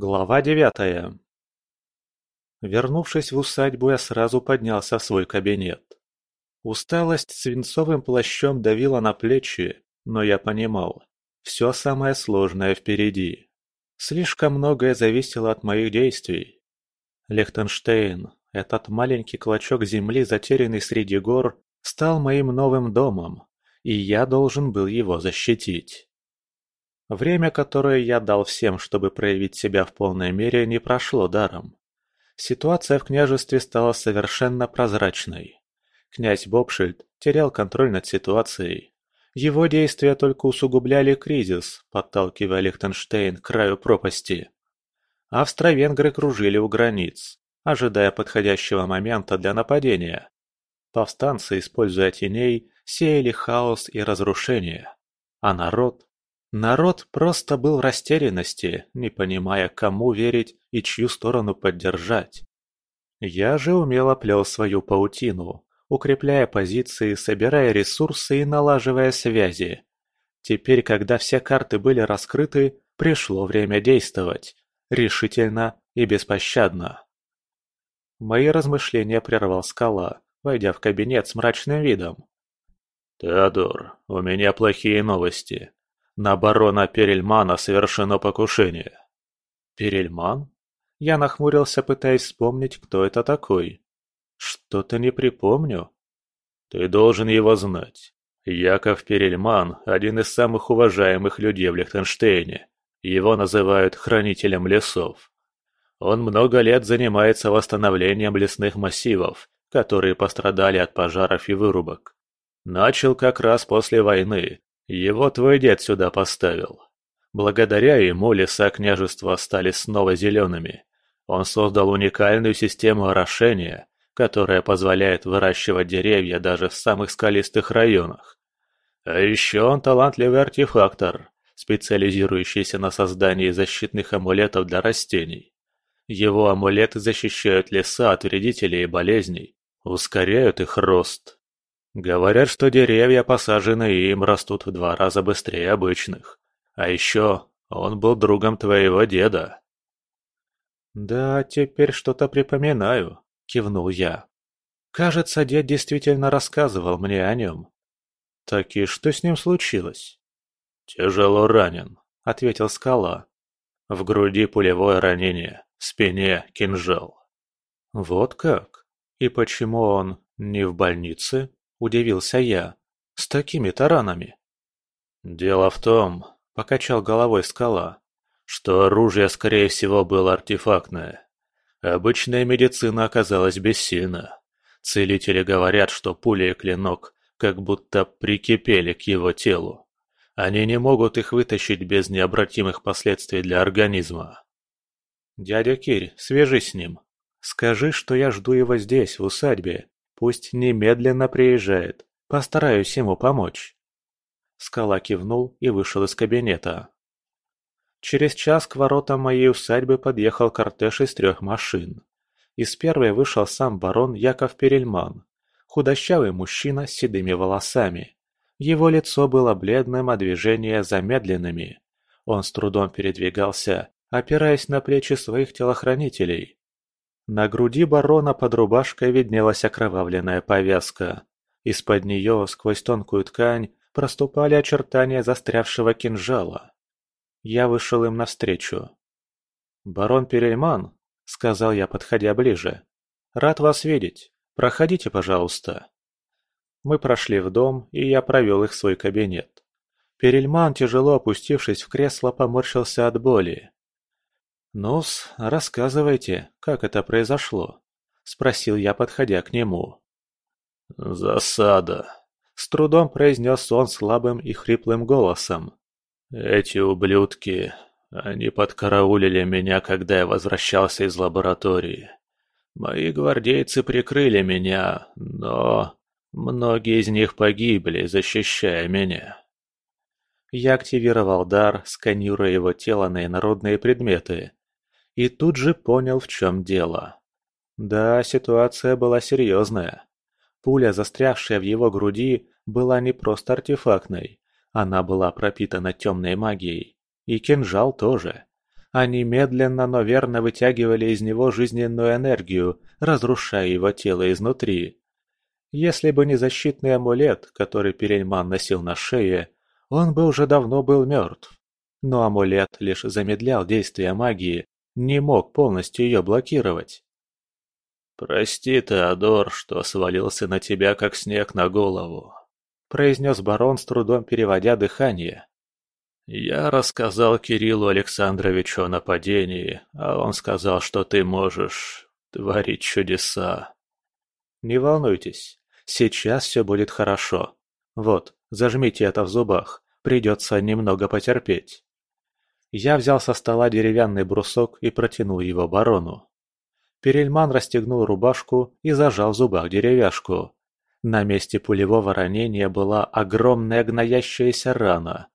Глава девятая Вернувшись в усадьбу, я сразу поднялся в свой кабинет. Усталость свинцовым плащом давила на плечи, но я понимал, все самое сложное впереди. Слишком многое зависело от моих действий. Лехтенштейн, этот маленький клочок земли, затерянный среди гор, стал моим новым домом, и я должен был его защитить. Время, которое я дал всем, чтобы проявить себя в полной мере, не прошло даром. Ситуация в княжестве стала совершенно прозрачной. Князь Бобшильд терял контроль над ситуацией. Его действия только усугубляли кризис, подталкивая Лихтенштейн к краю пропасти. Австро-венгры кружили у границ, ожидая подходящего момента для нападения. Повстанцы, используя теней, сеяли хаос и разрушение. А народ? Народ просто был в растерянности, не понимая, кому верить и чью сторону поддержать. Я же умело плел свою паутину, укрепляя позиции, собирая ресурсы и налаживая связи. Теперь, когда все карты были раскрыты, пришло время действовать. Решительно и беспощадно. Мои размышления прервал скала, войдя в кабинет с мрачным видом. «Теодор, у меня плохие новости. На барона Перельмана совершено покушение». «Перельман?» Я нахмурился, пытаясь вспомнить, кто это такой. «Что-то не припомню». «Ты должен его знать. Яков Перельман – один из самых уважаемых людей в Лихтенштейне. Его называют хранителем лесов. Он много лет занимается восстановлением лесных массивов, которые пострадали от пожаров и вырубок. Начал как раз после войны. Его твой дед сюда поставил. Благодаря ему леса княжества стали снова зелеными. Он создал уникальную систему орошения, которая позволяет выращивать деревья даже в самых скалистых районах. А еще он талантливый артефактор, специализирующийся на создании защитных амулетов для растений. Его амулеты защищают леса от вредителей и болезней, ускоряют их рост. Говорят, что деревья, посаженные им, растут в два раза быстрее обычных. А еще он был другом твоего деда. «Да, теперь что-то припоминаю», — кивнул я. «Кажется, дед действительно рассказывал мне о нем». «Так и что с ним случилось?» «Тяжело ранен», — ответил скала. «В груди пулевое ранение, в спине кинжал». «Вот как? И почему он не в больнице?» – удивился я. «С такими таранами?» «Дело в том», – покачал головой скала, – «что оружие, скорее всего, было артефактное. Обычная медицина оказалась бессильна. Целители говорят, что пуля и клинок как будто прикипели к его телу. Они не могут их вытащить без необратимых последствий для организма. «Дядя Кирь, свяжись с ним. Скажи, что я жду его здесь, в усадьбе. Пусть немедленно приезжает. Постараюсь ему помочь». Скала кивнул и вышел из кабинета. Через час к воротам моей усадьбы подъехал кортеж из трех машин. Из первой вышел сам барон Яков Перельман, худощавый мужчина с седыми волосами. Его лицо было бледным, а движения замедленными. Он с трудом передвигался, опираясь на плечи своих телохранителей. На груди барона под рубашкой виднелась окровавленная повязка. Из-под нее, сквозь тонкую ткань, проступали очертания застрявшего кинжала. Я вышел им навстречу. «Барон Перельман», — сказал я, подходя ближе, — «рад вас видеть. Проходите, пожалуйста». Мы прошли в дом, и я провел их в свой кабинет. Перельман, тяжело опустившись в кресло, поморщился от боли. «Ну-с, рассказывайте, как это произошло?» — спросил я, подходя к нему. «Засада», — с трудом произнес он слабым и хриплым голосом. «Эти ублюдки, они подкараулили меня, когда я возвращался из лаборатории. Мои гвардейцы прикрыли меня, но Многие из них погибли, защищая меня. Я активировал дар, сканируя его тело на инородные предметы. И тут же понял, в чем дело. Да, ситуация была серьезная. Пуля, застрявшая в его груди, была не просто артефактной. Она была пропитана темной магией. И кинжал тоже. Они медленно, но верно вытягивали из него жизненную энергию, разрушая его тело изнутри. Если бы не защитный амулет, который Перельман носил на шее, он бы уже давно был мертв. Но амулет лишь замедлял действие магии, не мог полностью ее блокировать. «Прости, Теодор, что свалился на тебя, как снег на голову», — произнес барон с трудом переводя дыхание. «Я рассказал Кириллу Александровичу о нападении, а он сказал, что ты можешь творить чудеса». «Не волнуйтесь, сейчас все будет хорошо. Вот, зажмите это в зубах, придется немного потерпеть». Я взял со стола деревянный брусок и протянул его барону. Перельман расстегнул рубашку и зажал в зубах деревяшку. На месте пулевого ранения была огромная гноящаяся рана.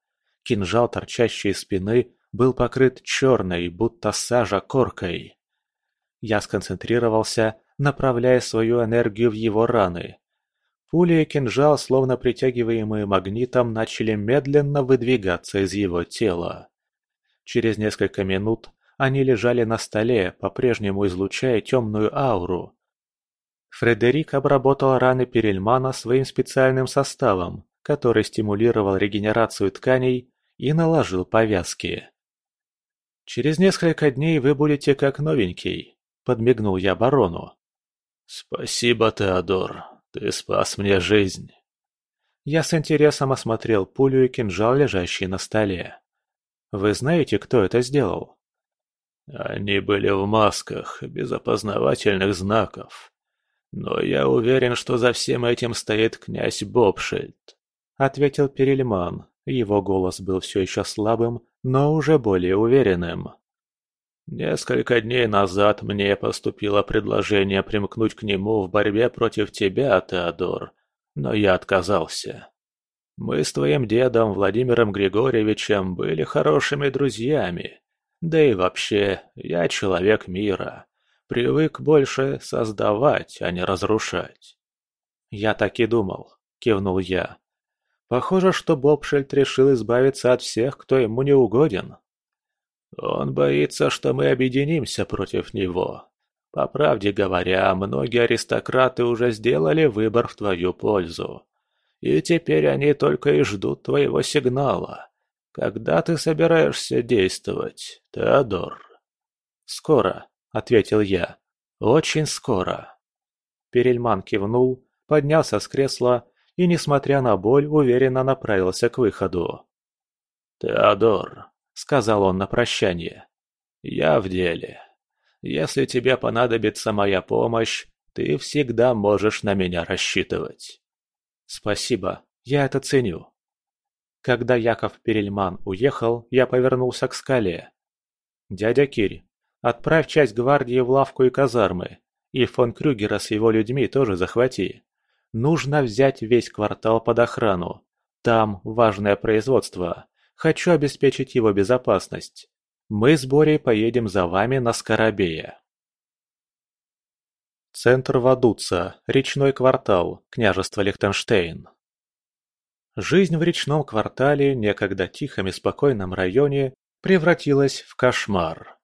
Кинжал, торчащий из спины, был покрыт черной, будто сажа коркой. Я сконцентрировался, направляя свою энергию в его раны. Пули и кинжал, словно притягиваемые магнитом, начали медленно выдвигаться из его тела. Через несколько минут они лежали на столе, по-прежнему излучая темную ауру. Фредерик обработал раны Перельмана своим специальным составом, который стимулировал регенерацию тканей и наложил повязки. «Через несколько дней вы будете как новенький», — подмигнул я барону. «Спасибо, Теодор, ты спас мне жизнь». Я с интересом осмотрел пулю и кинжал, лежащие на столе. «Вы знаете, кто это сделал?» Они были в масках, без опознавательных знаков. Но я уверен, что за всем этим стоит князь Бобшильд, — ответил Перельман. Его голос был все еще слабым, но уже более уверенным. Несколько дней назад мне поступило предложение примкнуть к нему в борьбе против тебя, Теодор, но я отказался. Мы с твоим дедом Владимиром Григорьевичем были хорошими друзьями, да и вообще, я человек мира. Привык больше создавать, а не разрушать. Я так и думал, кивнул я. Похоже, что Бобшельд решил избавиться от всех, кто ему не угоден. Он боится, что мы объединимся против него. По правде говоря, многие аристократы уже сделали выбор в твою пользу. И теперь они только и ждут твоего сигнала. «Когда ты собираешься действовать, Теодор?» «Скоро», — ответил я. «Очень скоро». Перельман кивнул, поднялся с кресла и, несмотря на боль, уверенно направился к выходу. «Теодор», — сказал он на прощание, — «я в деле. Если тебе понадобится моя помощь, ты всегда можешь на меня рассчитывать». «Спасибо, я это ценю», когда Яков Перельман уехал, я повернулся к скале. «Дядя Кирь, отправь часть гвардии в лавку и казармы, и фон Крюгера с его людьми тоже захвати. Нужно взять весь квартал под охрану. Там важное производство. Хочу обеспечить его безопасность. Мы с Борей поедем за вами на Скоробея». Центр Вадуца, речной квартал, княжество Лихтенштейн. Жизнь в речном квартале, некогда тихом и спокойном районе, превратилась в кошмар.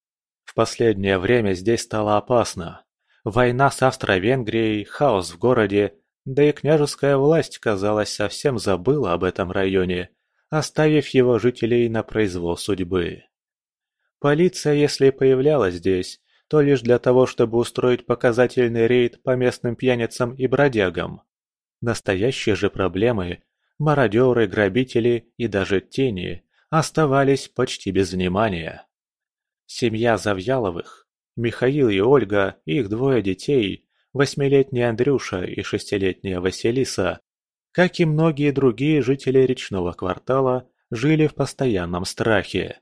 В последнее время здесь стало опасно. Война с Австро-Венгрией, хаос в городе, да и княжеская власть, казалось, совсем забыла об этом районе, оставив его жителей на произвол судьбы. Полиция, если появлялась здесь, то лишь для того, чтобы устроить показательный рейд по местным пьяницам и бродягам. Настоящие же проблемы мародеры, грабители и даже тени оставались почти без внимания. Семья Завьяловых, Михаил и Ольга, их двое детей, восьмилетний Андрюша и шестилетняя Василиса, как и многие другие жители речного квартала, жили в постоянном страхе.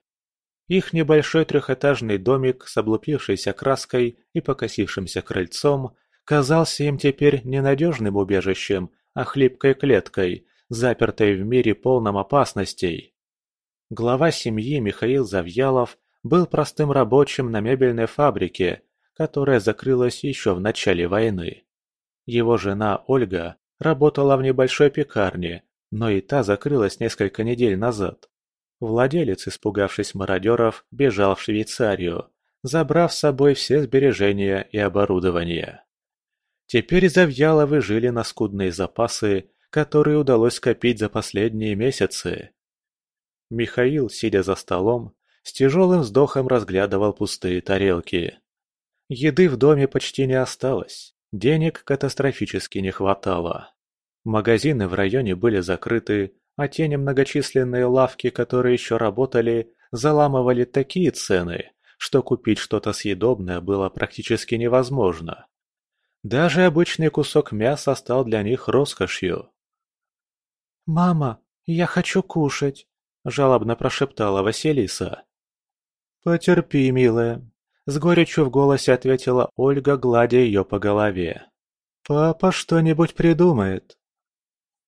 Их небольшой трехэтажный домик с облупившейся краской и покосившимся крыльцом казался им теперь ненадежным убежищем, а хлипкой клеткой, запертой в мире полном опасностей. Глава семьи Михаил Завьялов был простым рабочим на мебельной фабрике, которая закрылась еще в начале войны. Его жена Ольга работала в небольшой пекарне, но и та закрылась несколько недель назад. Владелец, испугавшись мародеров, бежал в Швейцарию, забрав с собой все сбережения и оборудование. Теперь Завьяловы жили на скудные запасы, которые удалось скопить за последние месяцы. Михаил, сидя за столом, с тяжелым вздохом разглядывал пустые тарелки. Еды в доме почти не осталось, денег катастрофически не хватало. Магазины в районе были закрыты, а те немногочисленные лавки, которые еще работали, заламывали такие цены, что купить что-то съедобное было практически невозможно. Даже обычный кусок мяса стал для них роскошью. «Мама, я хочу кушать», – жалобно прошептала Василиса. «Потерпи, милая», – с горечью в голосе ответила Ольга, гладя ее по голове. «Папа что-нибудь придумает».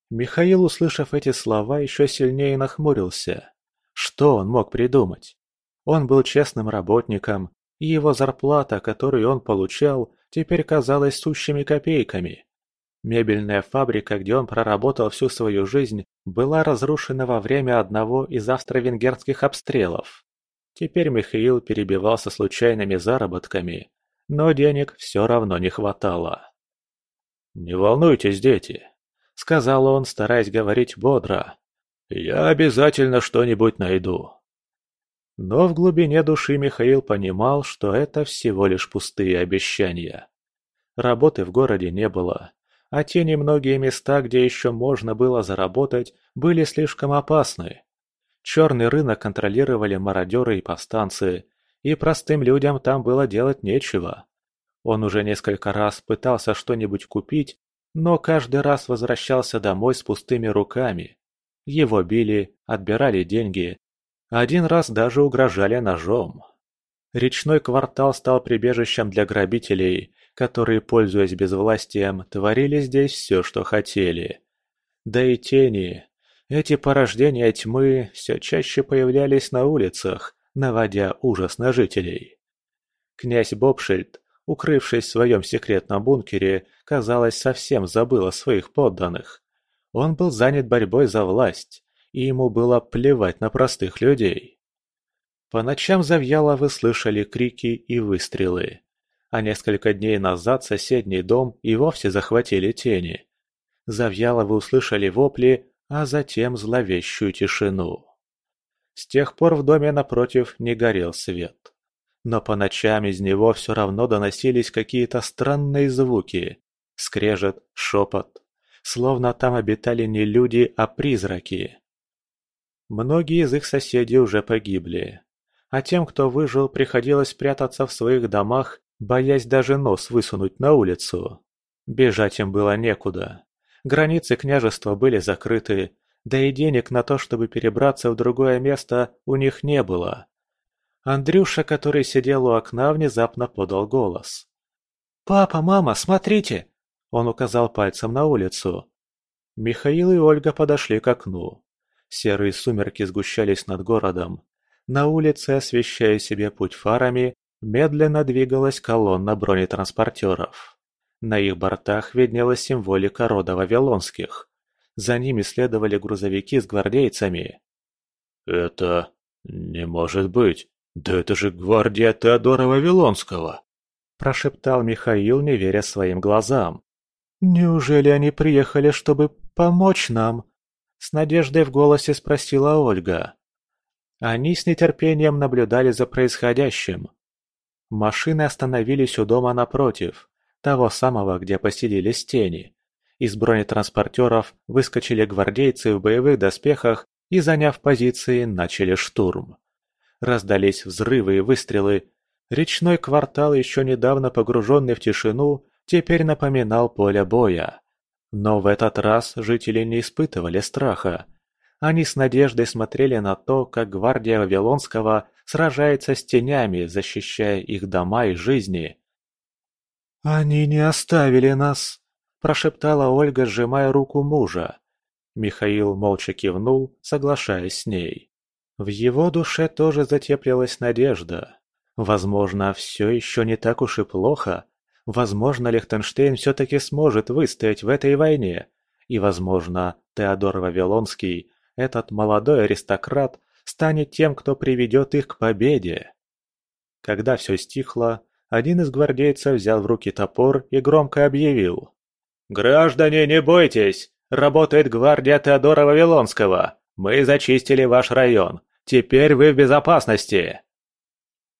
Михаил, услышав эти слова, еще сильнее нахмурился. Что он мог придумать? Он был честным работником, и его зарплата, которую он получал, теперь казалась сущими копейками. Мебельная фабрика, где он проработал всю свою жизнь, была разрушена во время одного из австро-венгерских обстрелов. Теперь Михаил перебивался случайными заработками, но денег все равно не хватало. «Не волнуйтесь, дети», — сказал он, стараясь говорить бодро. «Я обязательно что-нибудь найду». Но в глубине души Михаил понимал, что это всего лишь пустые обещания. Работы в городе не было, а те немногие места, где еще можно было заработать, были слишком опасны. Черный рынок контролировали мародеры и повстанцы, и простым людям там было делать нечего. Он уже несколько раз пытался что-нибудь купить, но каждый раз возвращался домой с пустыми руками. Его били, отбирали деньги один раз даже угрожали ножом. Речной квартал стал прибежищем для грабителей, которые, пользуясь безвластием, творили здесь все, что хотели. Да и тени, эти порождения тьмы, все чаще появлялись на улицах, наводя ужас на жителей. Князь Бобшильд, укрывшись в своем секретном бункере, казалось, совсем забыл о своих подданных. Он был занят борьбой за власть, и ему было плевать на простых людей. По ночам Завьяловы слышали крики и выстрелы. А несколько дней назад соседний дом и вовсе захватили тени. Завьяловы услышали вопли, а затем зловещую тишину. С тех пор в доме напротив не горел свет. Но по ночам из него все равно доносились какие-то странные звуки. Скрежет, шепот. Словно там обитали не люди, а призраки. Многие из их соседей уже погибли. А тем, кто выжил, приходилось прятаться в своих домах, боясь даже нос высунуть на улицу. Бежать им было некуда. Границы княжества были закрыты, да и денег на то, чтобы перебраться в другое место, у них не было. Андрюша, который сидел у окна, внезапно подал голос. «Папа, мама, смотрите!» Он указал пальцем на улицу. Михаил и Ольга подошли к окну. Серые сумерки сгущались над городом. На улице, освещая себе путь фарами, медленно двигалась колонна бронетранспортеров. На их бортах виднелась символика рода Вавилонских. За ними следовали грузовики с гвардейцами. «Это... не может быть! Да это же гвардия Теодора Вавилонского!» Прошептал Михаил, не веря своим глазам. «Неужели они приехали, чтобы помочь нам?» С надеждой в голосе спросила Ольга. Они с нетерпением наблюдали за происходящим. Машины остановились у дома напротив, того самого, где поселились тени. Из бронетранспортеров выскочили гвардейцы в боевых доспехах и, заняв позиции, начали штурм. Раздались взрывы и выстрелы. Речной квартал, еще недавно погруженный в тишину, теперь напоминал поле боя. Но в этот раз жители не испытывали страха. Они с надеждой смотрели на то, как гвардия Вавилонского сражается с тенями, защищая их дома и жизни. «Они не оставили нас!» – прошептала Ольга, сжимая руку мужа. Михаил молча кивнул, соглашаясь с ней. В его душе тоже затеплилась надежда. Возможно, все еще не так уж и плохо, Возможно, Лихтенштейн все-таки сможет выстоять в этой войне. И, возможно, Теодор Вавилонский, этот молодой аристократ, станет тем, кто приведет их к победе. Когда все стихло, один из гвардейцев взял в руки топор и громко объявил. «Граждане, не бойтесь! Работает гвардия Теодора Вавилонского! Мы зачистили ваш район! Теперь вы в безопасности!»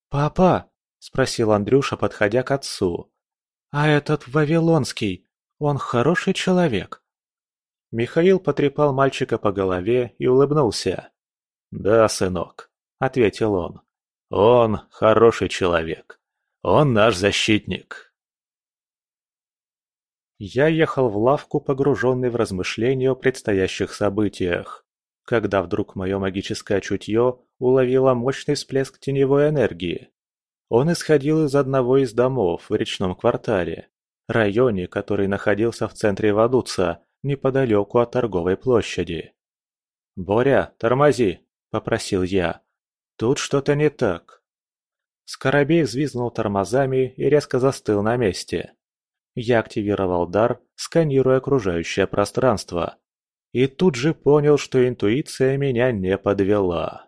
«Папа!» – спросил Андрюша, подходя к отцу. «А этот Вавилонский, он хороший человек?» Михаил потрепал мальчика по голове и улыбнулся. «Да, сынок», — ответил он. «Он хороший человек. Он наш защитник». Я ехал в лавку, погруженный в размышления о предстоящих событиях, когда вдруг мое магическое чутье уловило мощный всплеск теневой энергии. Он исходил из одного из домов в речном квартале, районе, который находился в центре Вадуца, неподалеку от торговой площади. «Боря, тормози!» – попросил я. «Тут что-то не так». Скоробей взвизгнул тормозами и резко застыл на месте. Я активировал дар, сканируя окружающее пространство. И тут же понял, что интуиция меня не подвела.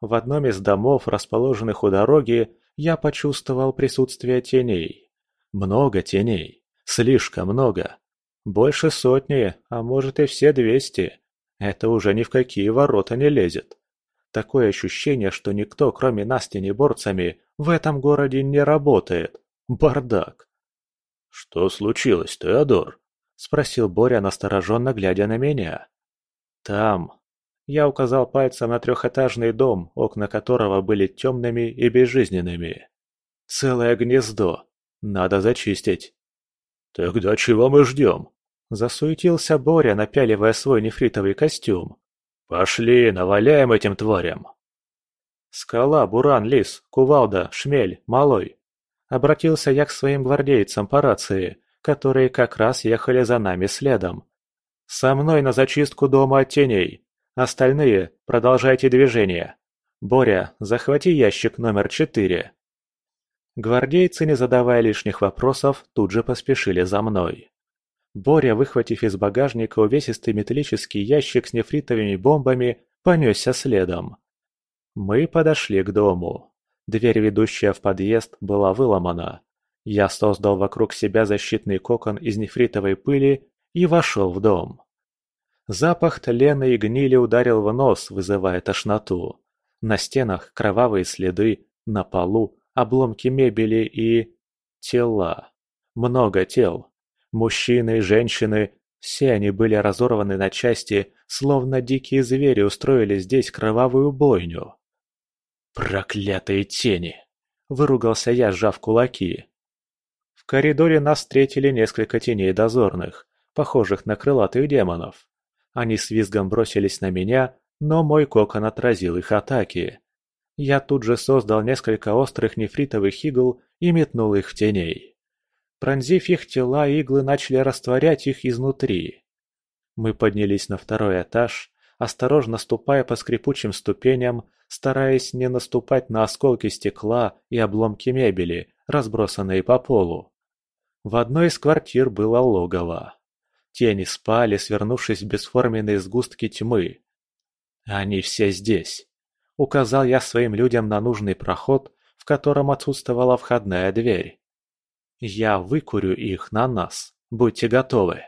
В одном из домов, расположенных у дороги, я почувствовал присутствие теней. Много теней. Слишком много. Больше сотни, а может и все двести. Это уже ни в какие ворота не лезет. Такое ощущение, что никто, кроме нас тенеборцами, в этом городе не работает. Бардак. «Что случилось, Теодор?» – спросил Боря, настороженно глядя на меня. «Там». Я указал пальцем на трехэтажный дом, окна которого были темными и безжизненными. «Целое гнездо. Надо зачистить». «Тогда чего мы ждем?» Засуетился Боря, напяливая свой нефритовый костюм. «Пошли, наваляем этим тварям!» «Скала, Буран, Лис, Кувалда, Шмель, Малой!» Обратился я к своим гвардейцам по рации, которые как раз ехали за нами следом. «Со мной на зачистку дома от теней. Остальные продолжайте движение. Боря, захвати ящик номер четыре». Гвардейцы, не задавая лишних вопросов, тут же поспешили за мной. Боря, выхватив из багажника увесистый металлический ящик с нефритовыми бомбами, понесся следом. Мы подошли к дому. Дверь, ведущая в подъезд, была выломана. Я создал вокруг себя защитный кокон из нефритовой пыли и вошел в дом. Запах тлена и гнили ударил в нос, вызывая тошноту. На стенах кровавые следы, на полу обломки мебели и... тела. Много тел. Мужчины, женщины, все они были разорваны на части, словно дикие звери устроили здесь кровавую бойню. «Проклятые тени!» – выругался я, сжав кулаки. Коридоре нас встретили несколько теней дозорных, похожих на крылатых демонов. Они с визгом бросились на меня, но мой кокон отразил их атаки. Я тут же создал несколько острых нефритовых игл и метнул их в теней. Пронзив их тела, иглы начали растворять их изнутри. Мы поднялись на второй этаж, осторожно ступая по скрипучим ступеням, стараясь не наступать на осколки стекла и обломки мебели, разбросанные по полу. В одной из квартир было логово. Тени спали, свернувшись в бесформенные сгустки тьмы. «Они все здесь», — указал я своим людям на нужный проход, в котором отсутствовала входная дверь. Я выкурю их на нас. Будьте готовы.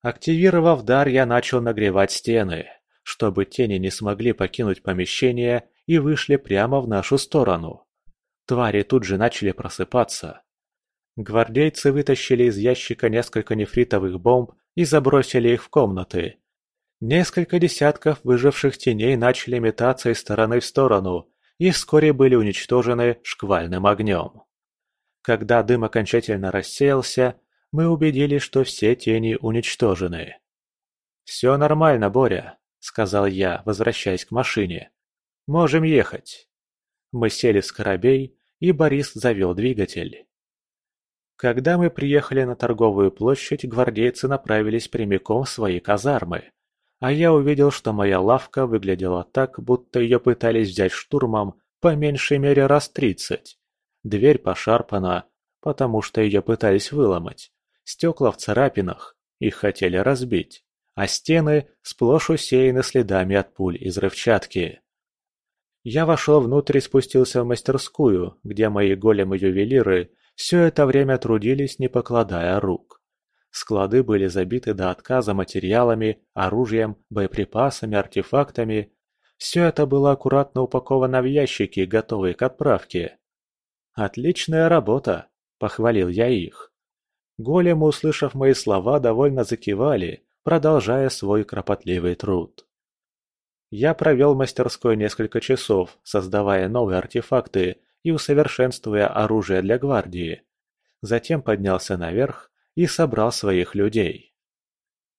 Активировав дар, я начал нагревать стены, чтобы тени не смогли покинуть помещение и вышли прямо в нашу сторону. Твари тут же начали просыпаться. Гвардейцы вытащили из ящика несколько нефритовых бомб и забросили их в комнаты. Несколько десятков выживших теней начали метаться из стороны в сторону и вскоре были уничтожены шквальным огнем. Когда дым окончательно рассеялся, мы убедились, что все тени уничтожены. «Все нормально, Боря», — сказал я, возвращаясь к машине. «Можем ехать». Мы сели в скоробей, и Борис завел двигатель. Когда мы приехали на торговую площадь, гвардейцы направились прямиком в свои казармы. А я увидел, что моя лавка выглядела так, будто ее пытались взять штурмом по меньшей мере раз тридцать. Дверь пошарпана, потому что ее пытались выломать. Стекла в царапинах, их хотели разбить. а стены сплошь усеяны следами от пуль и взрывчатки. Я вошел внутрь и спустился в мастерскую, где мои големы-ювелиры все это время трудились, не покладая рук. Склады были забиты до отказа материалами, оружием, боеприпасами, артефактами. Все это было аккуратно упаковано в ящики, готовые к отправке. «Отличная работа!» – похвалил я их. Големы, услышав мои слова, довольно закивали, продолжая свой кропотливый труд. Я провел в мастерской несколько часов, создавая новые артефакты и усовершенствуя оружие для гвардии. Затем поднялся наверх и собрал своих людей.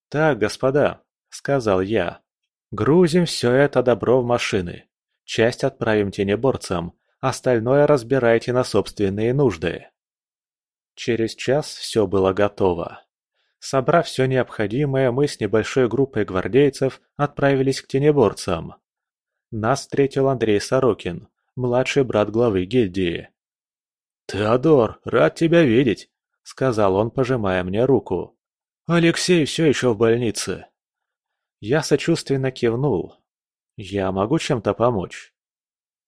«Так, господа», — сказал я, — «грузим все это добро в машины. Часть отправим тенеборцам, остальное разбирайте на собственные нужды». Через час все было готово. Собрав все необходимое, мы с небольшой группой гвардейцев отправились к тенеборцам. Нас встретил Андрей Сорокин, младший брат главы гильдии. «Теодор, рад тебя видеть», — сказал он, пожимая мне руку. «Алексей все еще в больнице». Я сочувственно кивнул. «Я могу чем-то помочь?»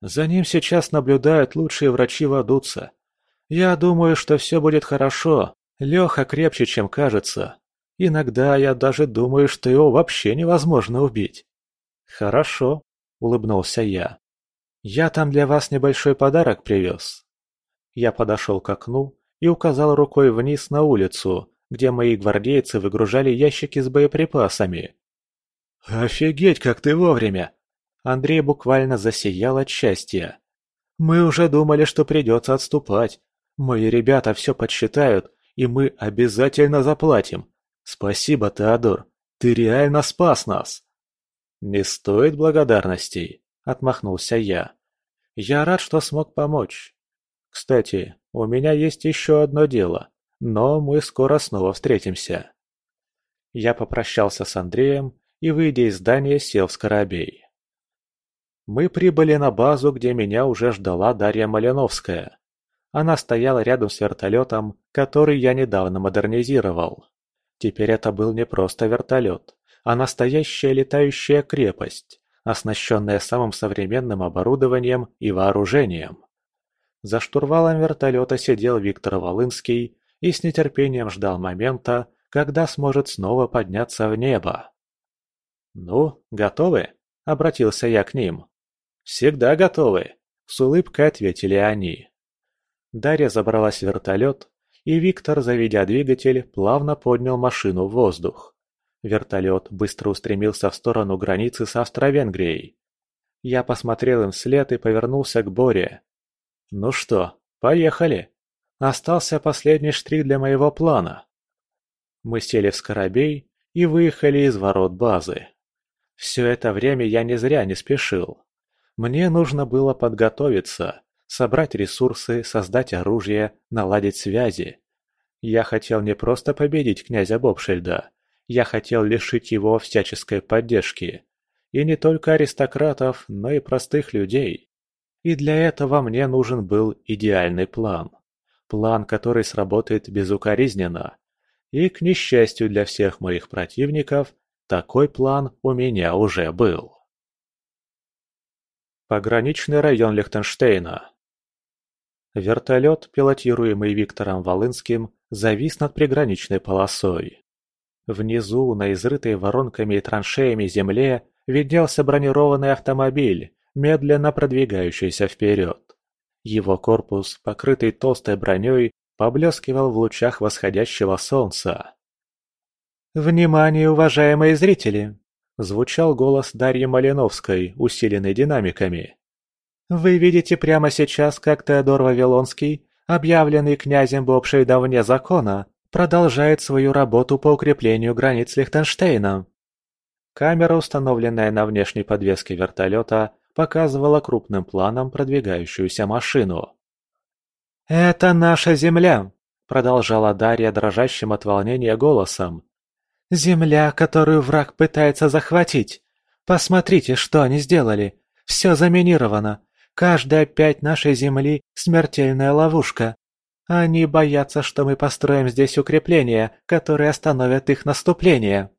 «За ним сейчас наблюдают лучшие врачи Вадуца. Я думаю, что все будет хорошо, Леха крепче, чем кажется. Иногда я даже думаю, что его вообще невозможно убить. Хорошо, улыбнулся я. Я там для вас небольшой подарок привез. Я подошел к окну и указал рукой вниз на улицу, где мои гвардейцы выгружали ящики с боеприпасами. «Офигеть, как ты вовремя!» Андрей буквально засиял от счастья. «Мы уже думали, что придется отступать. Мои ребята все подсчитают и мы обязательно заплатим. Спасибо, Теодор, ты реально спас нас!» «Не стоит благодарностей», — отмахнулся я. «Я рад, что смог помочь. Кстати, у меня есть еще одно дело, но мы скоро снова встретимся». Я попрощался с Андреем и, выйдя из здания, сел в скоробей. Мы прибыли на базу, где меня уже ждала Дарья Малиновская. Она стояла рядом с вертолетом, который я недавно модернизировал. Теперь это был не просто вертолет, а настоящая летающая крепость, оснащенная самым современным оборудованием и вооружением. За штурвалом вертолета сидел Виктор Волынский и с нетерпением ждал момента, когда сможет снова подняться в небо. «Ну, готовы?» – обратился я к ним. «Всегда готовы», – с улыбкой ответили они. Дарья забралась в вертолет, и Виктор, заведя двигатель, плавно поднял машину в воздух. Вертолет быстро устремился в сторону границы с Австро-Венгрией. Я посмотрел им вслед и повернулся к Боре. «Ну что, поехали!» Остался последний штрих для моего плана. Мы сели в Скоробей и выехали из ворот базы. Все это время я не зря не спешил. Мне нужно было подготовиться, собрать ресурсы, создать оружие, наладить связи. Я хотел не просто победить князя Бобшельда, я хотел лишить его всяческой поддержки. И не только аристократов, но и простых людей. И для этого мне нужен был идеальный план. План, который сработает безукоризненно. И, к несчастью для всех моих противников, такой план у меня уже был. Пограничный район Лихтенштейна. Вертолет, пилотируемый Виктором Волынским, завис над приграничной полосой. Внизу, на изрытой воронками и траншеями земле, виднелся бронированный автомобиль, медленно продвигающийся вперед. Его корпус, покрытый толстой броней, поблескивал в лучах восходящего солнца. «Внимание, уважаемые зрители!» – звучал голос Дарьи Малиновской, усиленный динамиками. Вы видите прямо сейчас, как Теодор Вавилонский, объявленный князем Бобшейда вне закона, продолжает свою работу по укреплению границ Лихтенштейна. Камера, установленная на внешней подвеске вертолета, показывала крупным планом продвигающуюся машину. «Это наша земля!» – продолжала Дарья дрожащим от волнения голосом. «Земля, которую враг пытается захватить. Посмотрите, что они сделали. Все заминировано. Каждая пять нашей земли – смертельная ловушка. Они боятся, что мы построим здесь укрепления, которые остановят их наступление.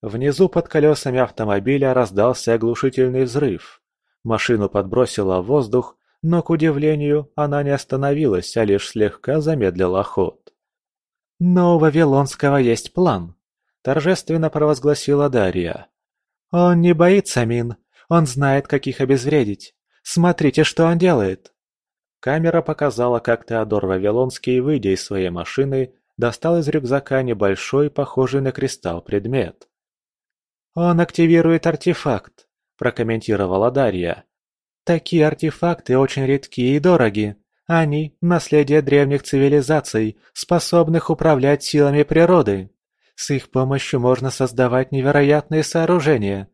Внизу под колесами автомобиля раздался оглушительный взрыв. Машину подбросило в воздух, но, к удивлению, она не остановилась, а лишь слегка замедлила ход. «Но у Вавилонского есть план», – торжественно провозгласила Дарья. «Он не боится мин, он знает, как их обезвредить. Смотрите, что он делает!» Камера показала, как Теодор Вавилонский, выйдя из своей машины, достал из рюкзака небольшой, похожий на кристалл предмет. «Он активирует артефакт», – прокомментировала Дарья. «Такие артефакты очень редки и дороги. Они – наследие древних цивилизаций, способных управлять силами природы. С их помощью можно создавать невероятные сооружения.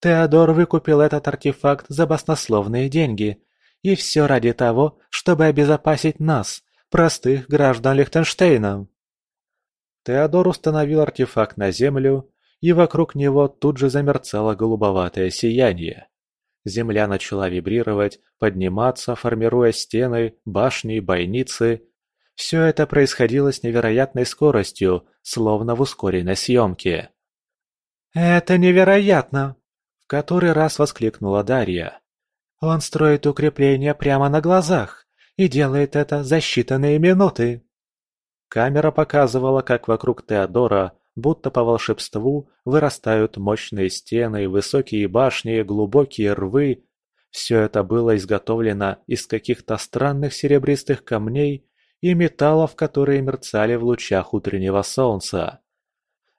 Теодор выкупил этот артефакт за баснословные деньги. И все ради того, чтобы обезопасить нас, простых граждан Лихтенштейна. Теодор установил артефакт на землю, и вокруг него тут же замерцало голубоватое сияние. Земля начала вибрировать, подниматься, формируя стены, башни, бойницы. Все это происходило с невероятной скоростью, словно в ускоренной съемке. «Это невероятно!» В который раз воскликнула Дарья. «Он строит укрепления прямо на глазах и делает это за считанные минуты!» Камера показывала, как вокруг Теодора, будто по волшебству, вырастают мощные стены, высокие башни, глубокие рвы. Все это было изготовлено из каких-то странных серебристых камней и металлов, которые мерцали в лучах утреннего солнца.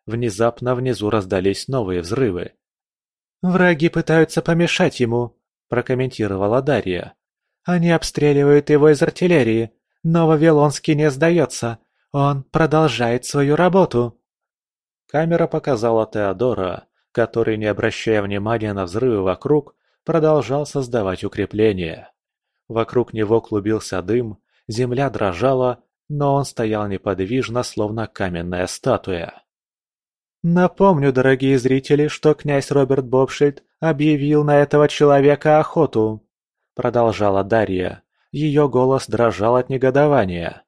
Внезапно внизу раздались новые взрывы. «Враги пытаются помешать ему», – прокомментировала Дарья. «Они обстреливают его из артиллерии, но Вавилонский не сдается. Он продолжает свою работу». Камера показала Теодора, который, не обращая внимания на взрывы вокруг, продолжал создавать укрепления. Вокруг него клубился дым, земля дрожала, но он стоял неподвижно, словно каменная статуя. Напомню, дорогие зрители, что князь Роберт Бобшильд объявил на этого человека охоту. Продолжала Дарья. Ее голос дрожал от негодования.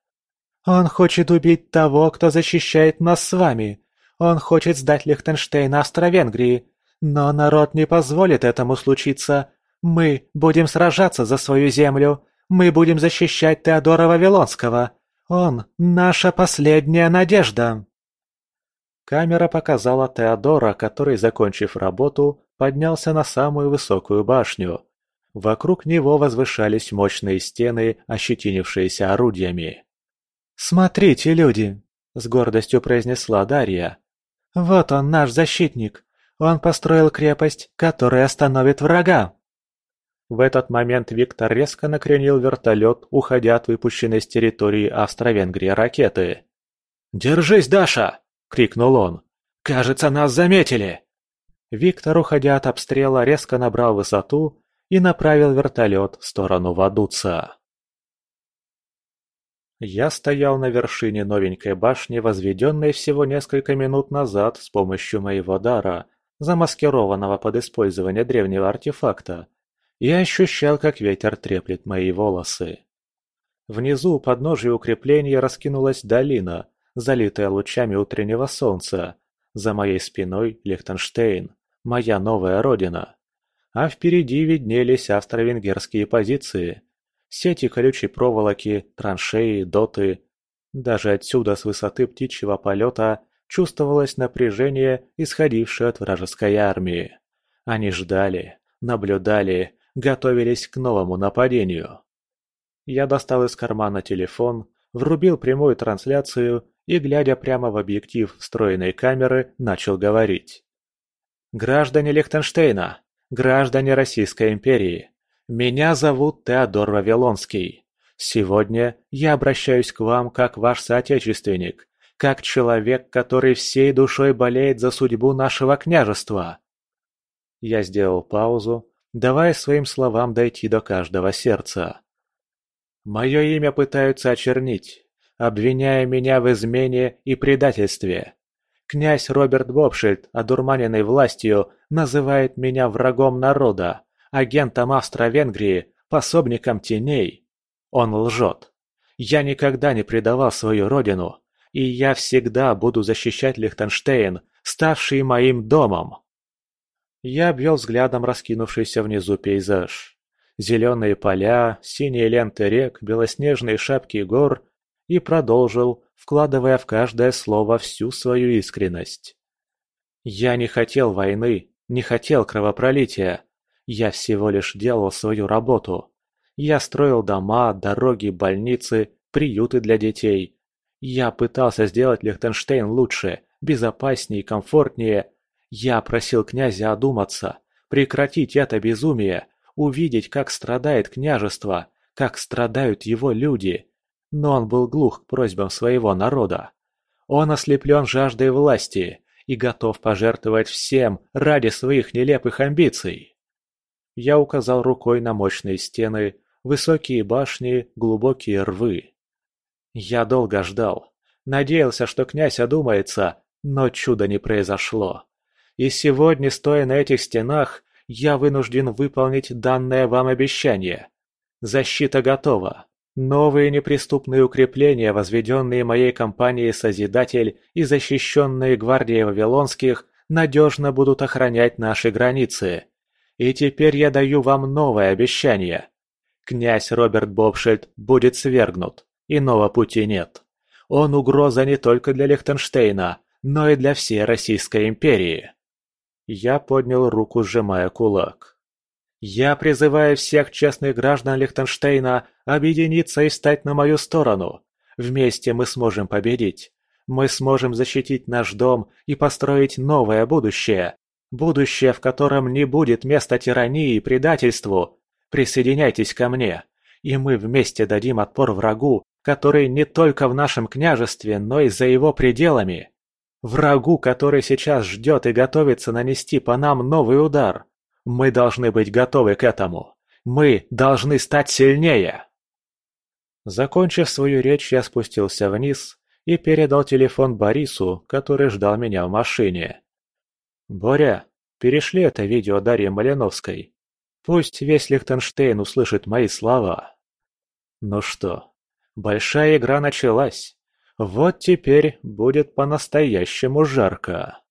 Он хочет убить того, кто защищает нас с вами. Он хочет сдать Лихтенштейн Австро-Венгрии. Но народ не позволит этому случиться. Мы будем сражаться за свою землю. Мы будем защищать Теодора Вавилонского. Он – наша последняя надежда. Камера показала Теодора, который, закончив работу, поднялся на самую высокую башню. Вокруг него возвышались мощные стены, ощетинившиеся орудиями. «Смотрите, люди!» – с гордостью произнесла Дарья. «Вот он, наш защитник! Он построил крепость, которая остановит врага!» В этот момент Виктор резко накренил вертолет, уходя от выпущенной с территории Австро-Венгрии ракеты. «Держись, Даша!» — крикнул он. «Кажется, нас заметили!» Виктор, уходя от обстрела, резко набрал высоту и направил вертолет в сторону Вадуца. Я стоял на вершине новенькой башни, возведенной всего несколько минут назад с помощью моего дара, замаскированного под использование древнего артефакта, и ощущал, как ветер треплет мои волосы. Внизу, у подножия укрепления, раскинулась долина, залитая лучами утреннего солнца. За моей спиной Лихтенштейн, моя новая родина. А впереди виднелись австро-венгерские позиции. Сети колючей проволоки, траншеи, доты. Даже отсюда, с высоты птичьего полета, чувствовалось напряжение, исходившее от вражеской армии. Они ждали, наблюдали, готовились к новому нападению. Я достал из кармана телефон, врубил прямую трансляцию и, глядя прямо в объектив встроенной камеры, начал говорить. «Граждане Лихтенштейна, граждане Российской империи, меня зовут Теодор Вавилонский. Сегодня я обращаюсь к вам как ваш соотечественник, как человек, который всей душой болеет за судьбу нашего княжества». Я сделал паузу, давая своим словам дойти до каждого сердца. Мое имя пытаются очернить, обвиняя меня в измене и предательстве. Князь Роберт Бобшильд, одурманенный властью, называет меня врагом народа, агентом Австро-Венгрии, пособником теней. Он лжет. Я никогда не предавал свою родину, и я всегда буду защищать Лихтенштейн, ставший моим домом. Я обвел взглядом раскинувшийся внизу пейзаж. Зеленые поля, синие ленты рек, белоснежные шапки гор и продолжил, вкладывая в каждое слово всю свою искренность. Я не хотел войны, не хотел кровопролития. Я всего лишь делал свою работу. Я строил дома, дороги, больницы, приюты для детей. Я пытался сделать Лихтенштейн лучше, безопаснее, комфортнее. Я просил князя одуматься, прекратить это безумие, увидеть, как страдает княжество, как страдают его люди. Но он был глух к просьбам своего народа. Он ослеплен жаждой власти и готов пожертвовать всем ради своих нелепых амбиций. Я указал рукой на мощные стены, высокие башни, глубокие рвы. Я долго ждал, надеялся, что князь одумается, но чуда не произошло. И сегодня, стоя на этих стенах, я вынужден выполнить данное вам обещание. Защита готова. Новые неприступные укрепления, возведенные моей компанией «Созидатель» и защищенные гвардией Вавилонских, надежно будут охранять наши границы. И теперь я даю вам новое обещание. Князь Роберт Бобшельд будет свергнут. Иного пути нет. Он угроза не только для Лихтенштейна, но и для всей Российской империи. Я поднял руку, сжимая кулак. Я призываю всех честных граждан Лихтенштейна объединиться и стать на мою сторону. Вместе мы сможем победить. Мы сможем защитить наш дом и построить новое будущее. Будущее, в котором не будет места тирании и предательству. Присоединяйтесь ко мне, и мы вместе дадим отпор врагу, который не только в нашем княжестве, но и за его пределами. Врагу, который сейчас ждет и готовится нанести по нам новый удар. Мы должны быть готовы к этому. Мы должны стать сильнее. Закончив свою речь, я спустился вниз и передал телефон Борису, который ждал меня в машине. «Боря, перешли это видео Дарье Малиновской. Пусть весь Лихтенштейн услышит мои слова». Ну что, большая игра началась. Вот теперь будет по-настоящему жарко.